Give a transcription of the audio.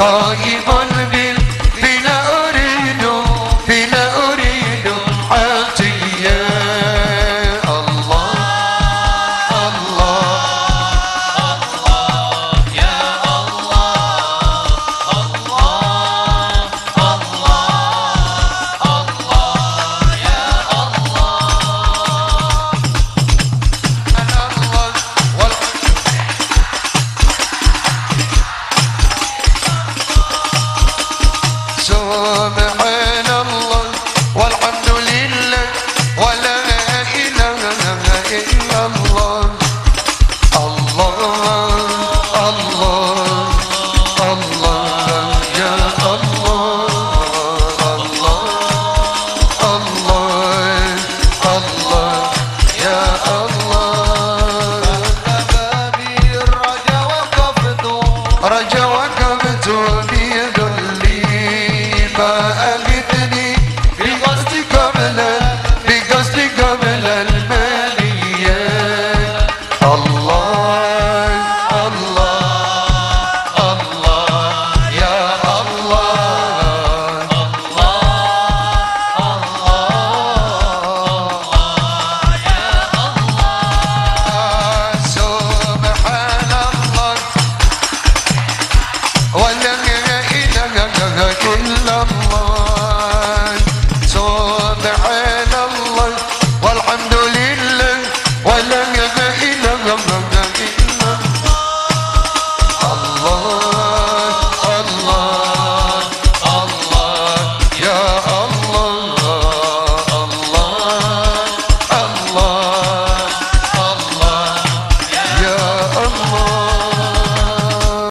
Kayı bana Joe, I'm coming to